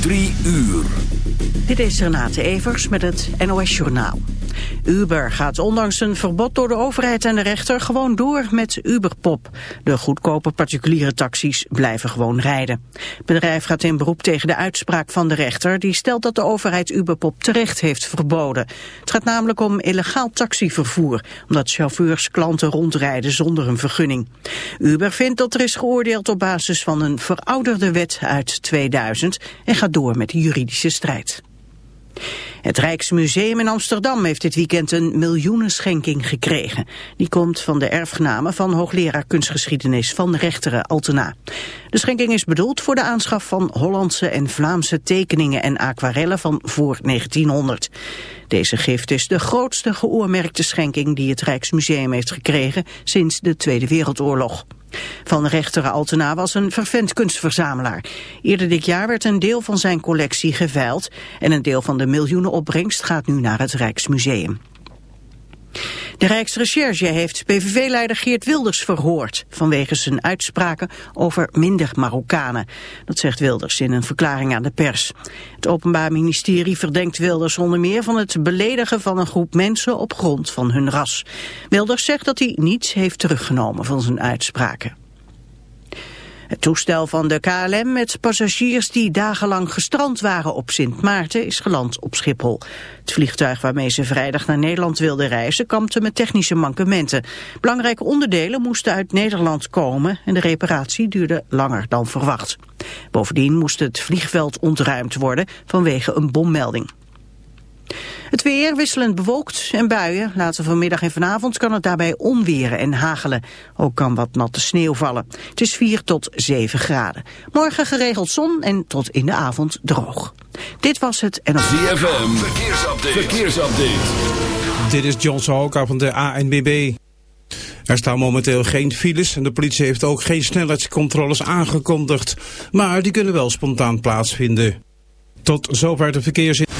Drie uur. Dit is Renate Evers met het NOS Journaal. Uber gaat ondanks een verbod door de overheid en de rechter gewoon door met Uberpop. De goedkope particuliere taxis blijven gewoon rijden. Het bedrijf gaat in beroep tegen de uitspraak van de rechter... die stelt dat de overheid Uberpop terecht heeft verboden. Het gaat namelijk om illegaal taxivervoer... omdat chauffeurs klanten rondrijden zonder een vergunning. Uber vindt dat er is geoordeeld op basis van een verouderde wet uit 2000... en gaat door met de juridische strijd. Het Rijksmuseum in Amsterdam heeft dit weekend een miljoenenschenking gekregen. Die komt van de erfgenamen van hoogleraar kunstgeschiedenis van Rechteren Altena. De schenking is bedoeld voor de aanschaf van Hollandse en Vlaamse tekeningen en aquarellen van voor 1900. Deze gift is de grootste geoormerkte schenking die het Rijksmuseum heeft gekregen sinds de Tweede Wereldoorlog. Van rechter Altena was een vervent kunstverzamelaar. Eerder dit jaar werd een deel van zijn collectie geveild... en een deel van de miljoenen opbrengst gaat nu naar het Rijksmuseum. De Rijksrecherche heeft PVV-leider Geert Wilders verhoord... vanwege zijn uitspraken over minder Marokkanen. Dat zegt Wilders in een verklaring aan de pers. Het Openbaar Ministerie verdenkt Wilders onder meer... van het beledigen van een groep mensen op grond van hun ras. Wilders zegt dat hij niets heeft teruggenomen van zijn uitspraken. Het toestel van de KLM met passagiers die dagenlang gestrand waren op Sint Maarten is geland op Schiphol. Het vliegtuig waarmee ze vrijdag naar Nederland wilden reizen kampte met technische mankementen. Belangrijke onderdelen moesten uit Nederland komen en de reparatie duurde langer dan verwacht. Bovendien moest het vliegveld ontruimd worden vanwege een bommelding. Het weer wisselend bewolkt en buien. Later vanmiddag en vanavond kan het daarbij onweren en hagelen. Ook kan wat natte sneeuw vallen. Het is 4 tot 7 graden. Morgen geregeld zon en tot in de avond droog. Dit was het en... ZFM, verkeersupdate. verkeersupdate. Dit is John Sahoka van de ANBB. Er staan momenteel geen files en de politie heeft ook geen snelheidscontroles aangekondigd. Maar die kunnen wel spontaan plaatsvinden. Tot zover de verkeers op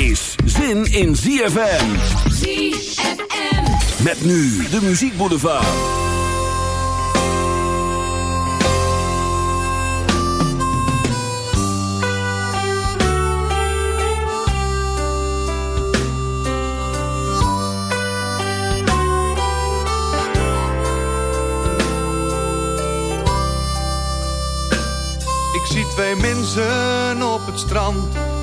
Is zin in ZFM. ZFM. Met nu de muziekboulevard. Ik zie twee mensen op het strand,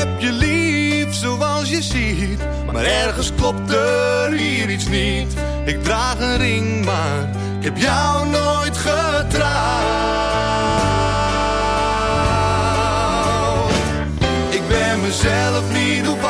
heb je lief, zoals je ziet. Maar ergens klopt er hier iets niet. Ik draag een ring, maar ik heb jou nooit getrouwd. Ik ben mezelf niet op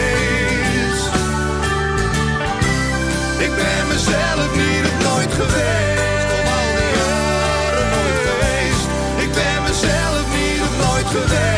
Ik ben mezelf niet het nooit geweest. Al die jaren nooit geweest. Ik ben mezelf niet het nooit geweest.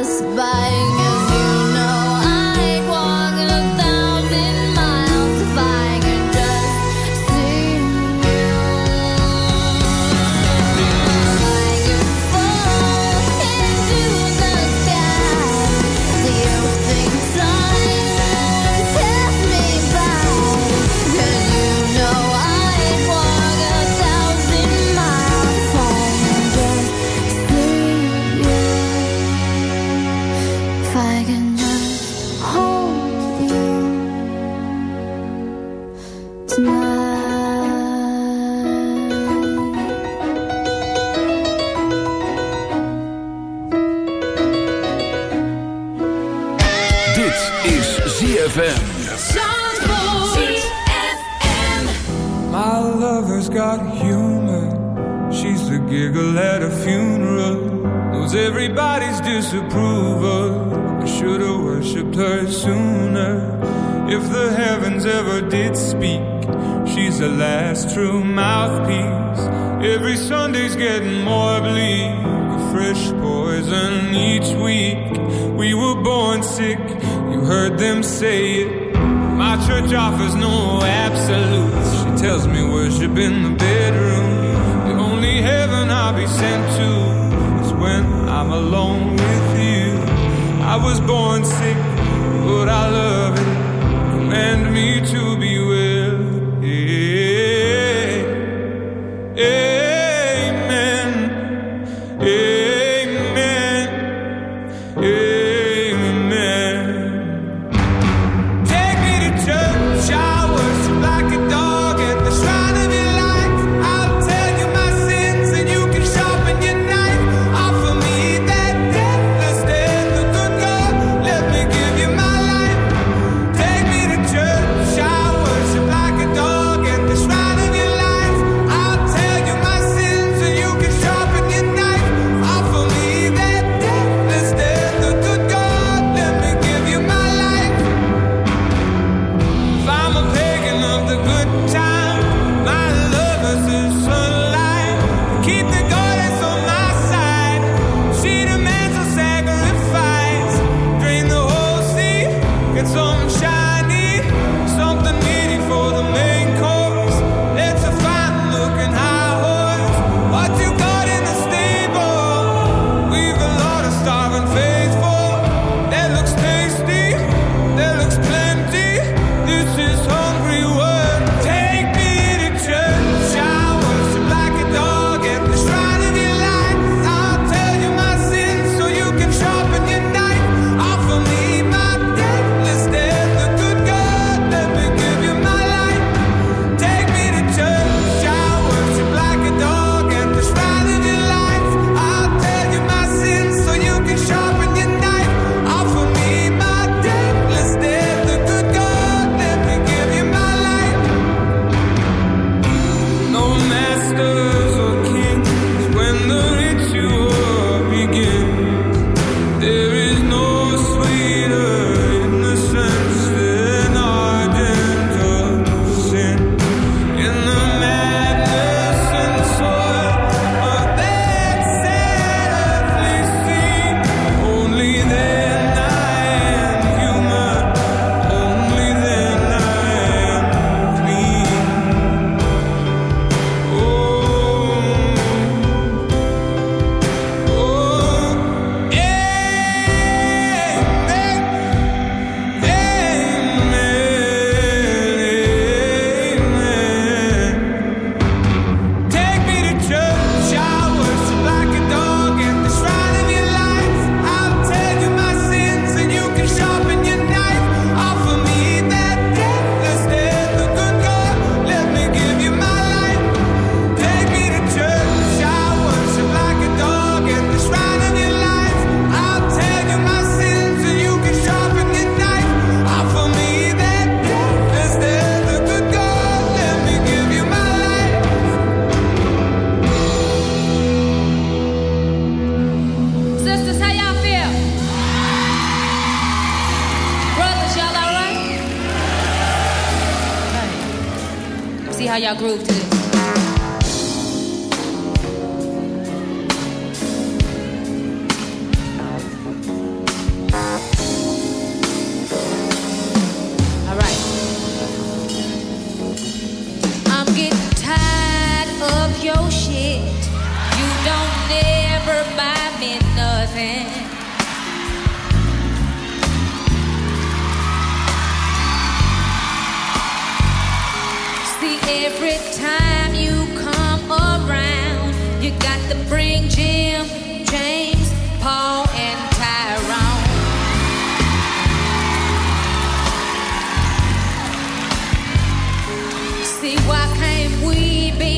Us by?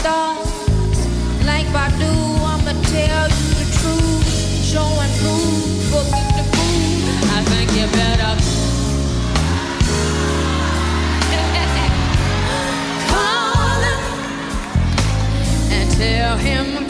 stars like do, I'ma tell you the truth, show proof, prove, the fool. I think you better. Call him and tell him.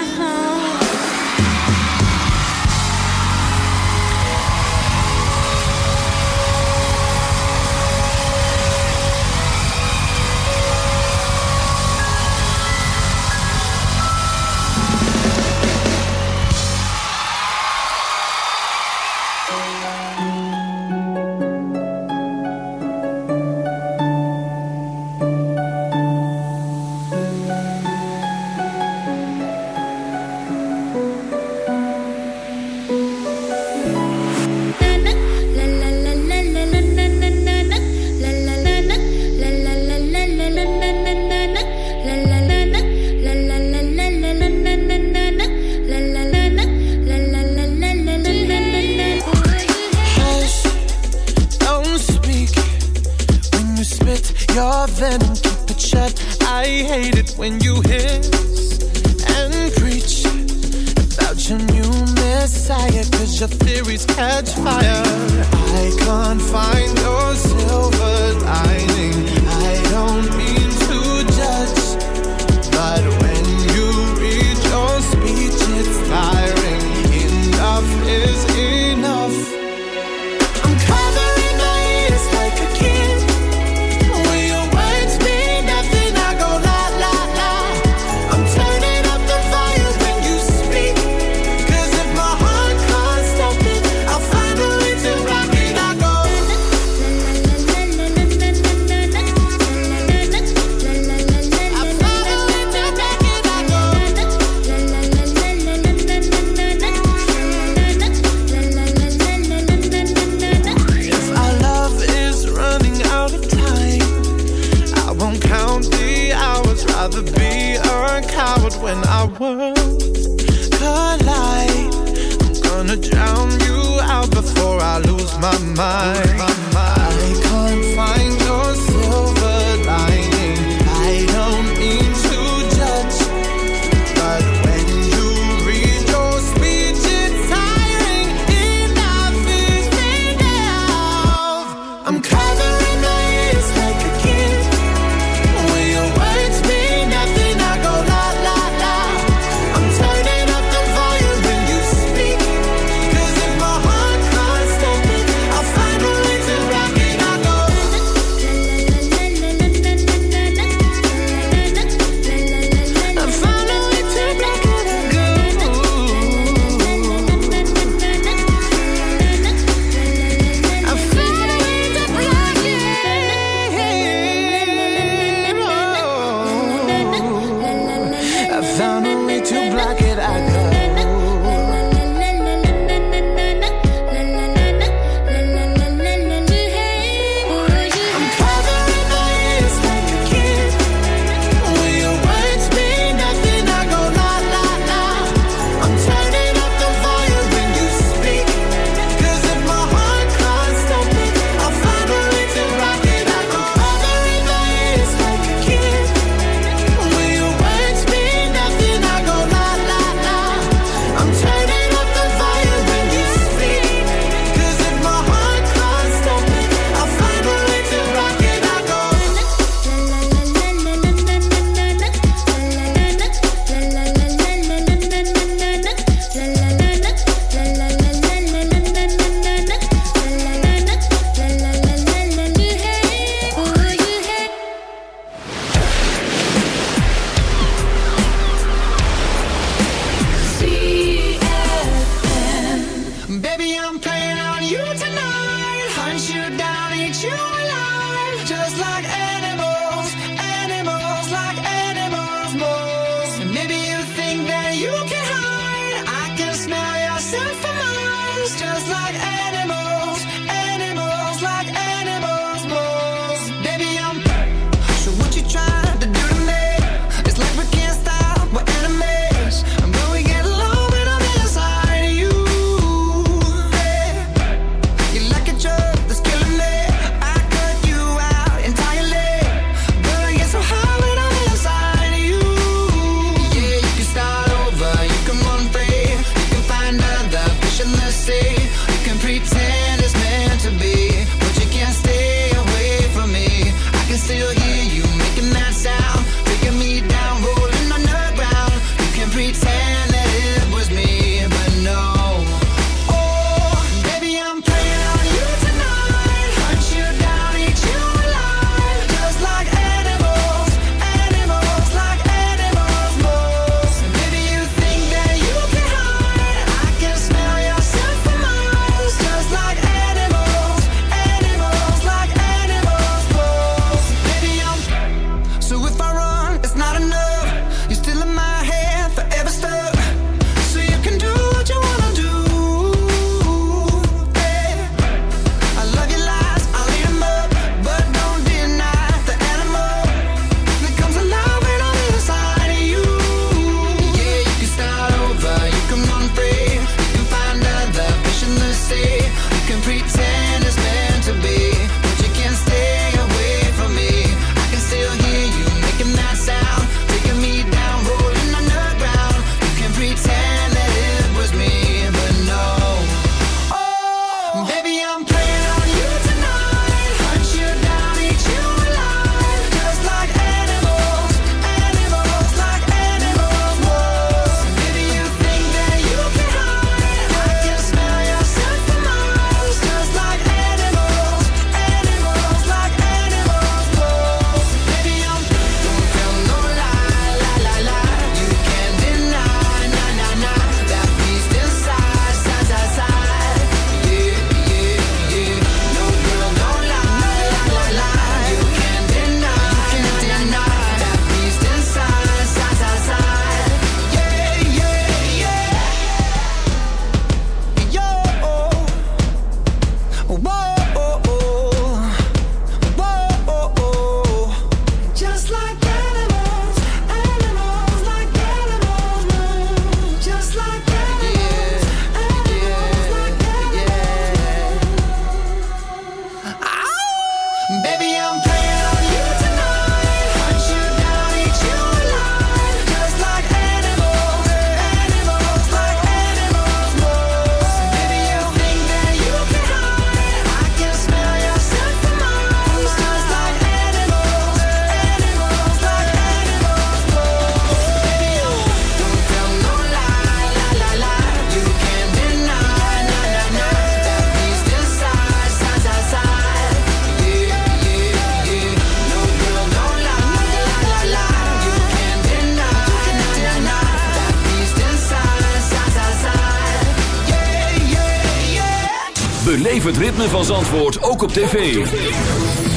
ritme van Zandvoort ook op tv.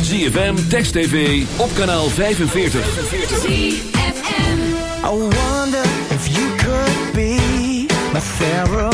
ZFM, Text TV, op kanaal 45. ZFM. I wonder if you could be my pharaoh.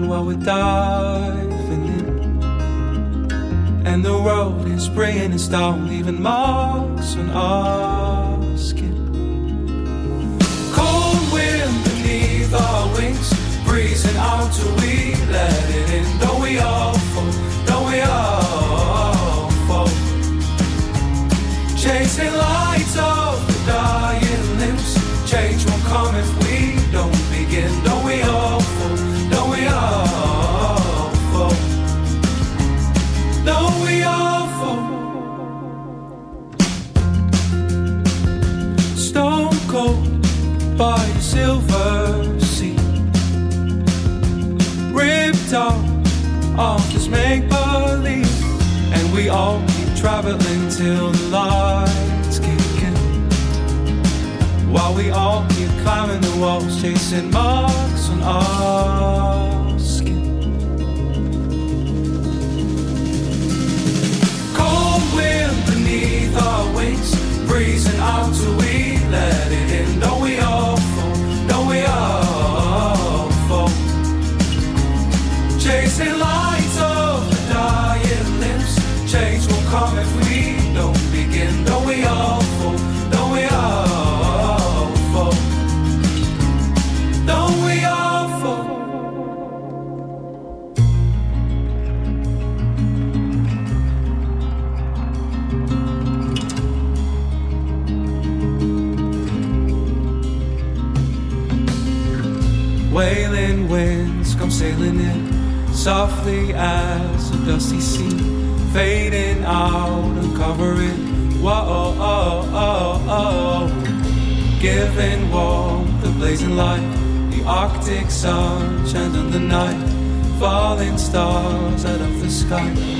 down while we're diving in. And the road is spraying its down, leaving marks on our light, the Arctic sun, and the night, falling stars out of the sky.